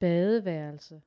badeværelse